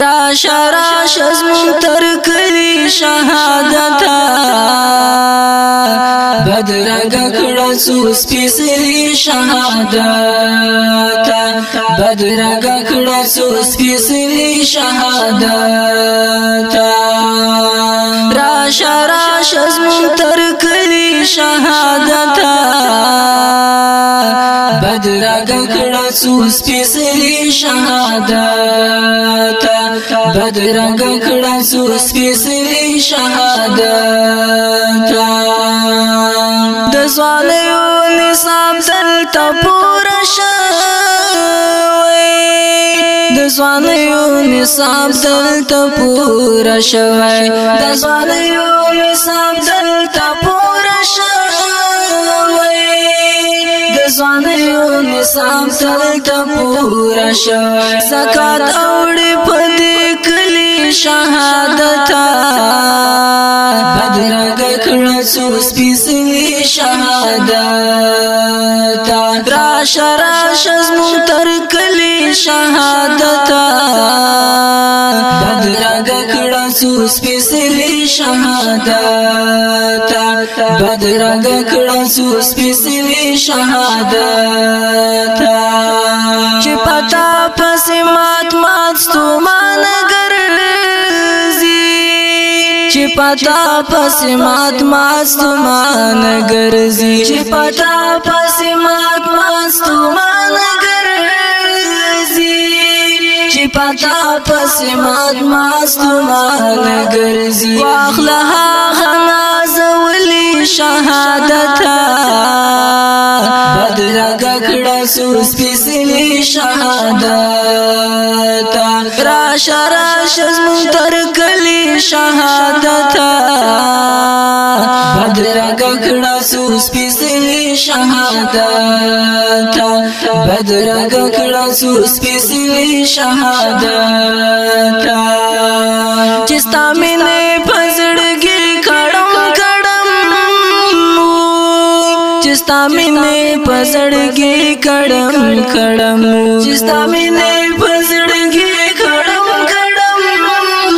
راشه راشه زمون تر کلی شهادت بدرنګ کړه سو سپېڅلې شهادت بدرنګ کړه سو سپېڅلې شهادت راشه راشه زمون تر کلی شهادت بدرنګ کړه سو سپېڅلې شهادت بدرنګ کړه سو سپېڅلې شهادت د ځوانیو نصاب دلته پوره شوی د ځوانیو نصاب دلته پوره شوی د ځوانیو نصاب دلته پوره شوی د ځوانیو نصاب دلته پوره شوی زکات اوړي شهادت بدرګ کړه سو سپیڅلی شهادت را شراش زمون تر کلی شهادت بدرګ کړه سو سپیڅلی شهادت بدرګ کړه سو سپیڅلی شهادت پتا پس مات ماستمان ګرځي چې پتا پس مات ماستمان ګرځي چې پتا پس مات ماستمان ګرځي واخلها غنا زولي شهادت رسول سپیسلی شهادت راشا راشا زمون تر کلی شهادت بدرګ کړه سو سپیسلی شهادت بدرګ کړه سو سپیسلی شهادت چستا مینه چستا مینې پزړګي کړم کړم چستا مینې پزړګي کړم کړم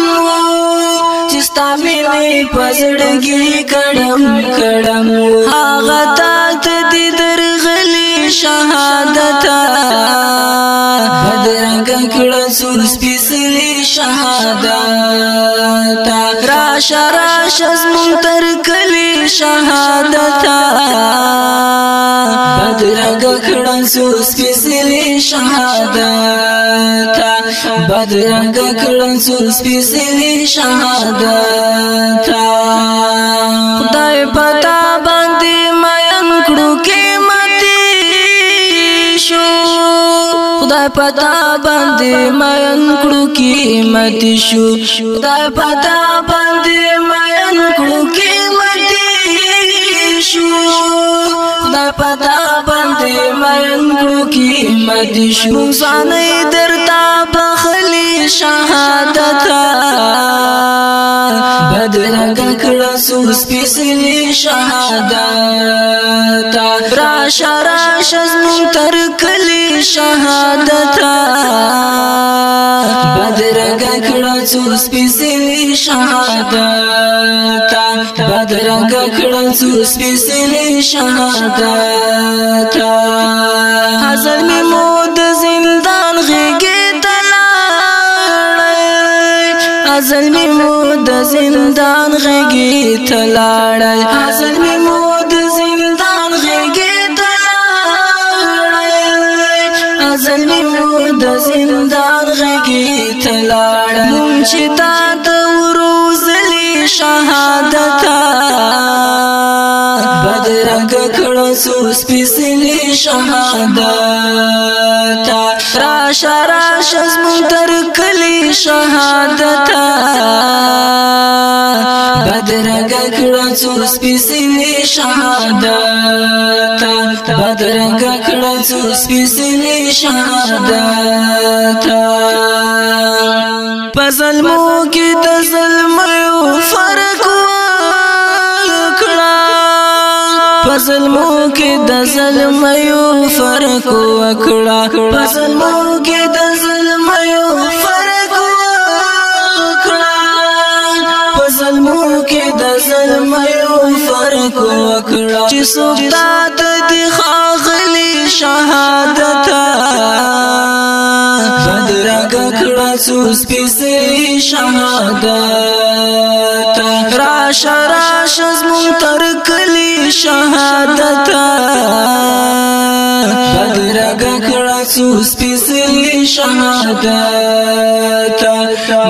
چستا مینې پزړګي کړم کړم هاغه تا ته دې درغلي شهادت بدرنګ کړه څو سپېڅلي شهادت راشا راشا زمون تر کلی شهادت بدرګ کړن سوس کې سری شهادت بدرګ کړن سوس کې سری شهادت پتا باندې مېن کړو کې مت شو خدای پتا باندې مېن کړو کې مت شو خدای پتا باندې مېن کړو کې مت شو ځانې درتا بخلي شهادت سپیڅلی شهادت راشه راشه زمون تر کلی شهادت بدرګ کړه څو سپیڅلی شهادت بدرګ کړه څو سپیڅلی شهادت حاضر می مور تلاړی حسن می مود زندان غیږی تلاړی حسن می مود زندان غیږی تلاړی مون چې تا د وروزلی شهادت بدرنګ کړه سوس پیسلی شهادت راش راش از مندر کلی شهادتا بدرگ کڑچو سپیسلی شهادتا بدرگ کڑچو سپیسلی شهادتا پزلمو کی د ظلمه د ظلمیو فرق وکړه په ظلمو کې د ظلمیو فرق وکړه په ظلمو کې د ظلمیو فرق وکړه چې سوتا ته د خاغلی شهادت مخصوص کیسه شهادت راش راش از منتر کلی شهادت بدرګ کړه سوس پیسلی شهادت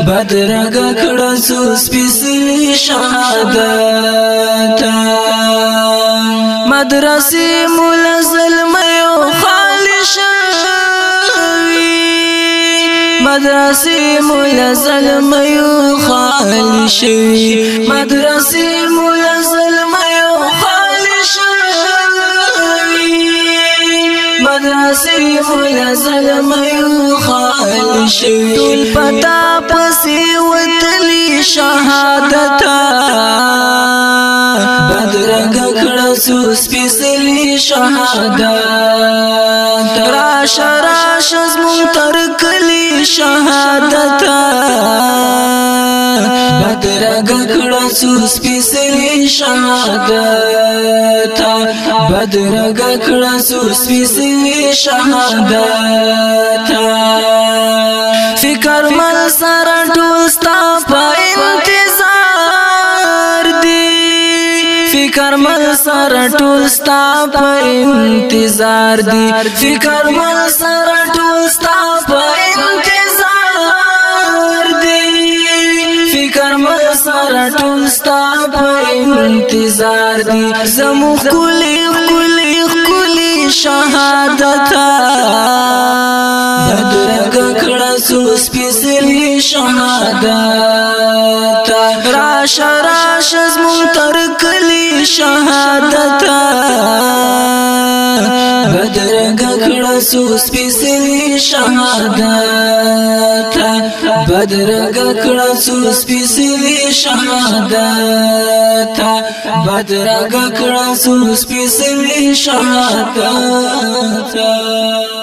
بدرګ کړه سوس پیسلی شهادت مدرسې مول مدرسې مولا ظلم یو خالی شوی مدرسې مولا ظلم یو خالی شوی مدرسې مولا ظلم یو خالی شوی ټول پتا پسې وتلی شهادت بدرګ کړه سو سپېڅلې شهادت راشه راشه زمون تر کلی شهادت بدرګ کړه سوس پیسې شهادت بدرګ کړه سوس پیسې شهادت فکر مل سره ټول ستا په انتظار دی فکر مل سره ټول ستا په انتظار دی فکر مل سره ټول ستا په انتظار ټول ستا په انتظار دي زمو خولي خولي خولي شهادت بدرنګ کړه سو سپېڅلي شهادت راش راش زمو تر کلی شهادت بدرنګ کړه سو سپېڅلي شهادت بدرنګ کړه څو سپېڅلې شهادت بدرنګ کړه څو سپېڅلې شهادت